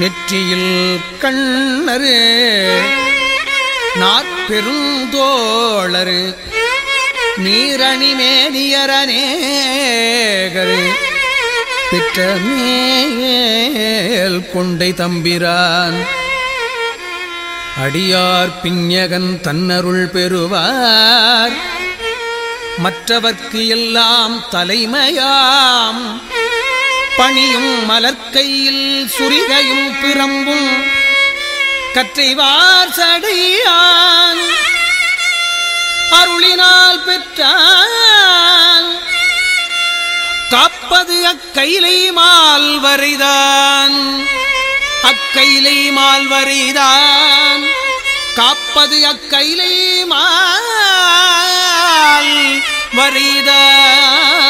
நெற்றியில் கண்ணரு நாற்பெருந்தோழரு நீரணி மேனியரநேகரு பெற்ற மேல் கொண்டை தம்பிரான். அடியார் பிஞகன் தன்னருள் பெறுவார். மற்றவர்க்கு எல்லாம் தலைமையாம். பணியும் மலர்க்கையில் சுரிகையும் பிரம்பும் கற்றைவார் சடையான். அருளினால் பெற்றான் காப்பது அக்கைலை மால்வரைதான் அக்கைலை மால்வரைதான் காப்பது அக்கைலை மால் வரைதான்.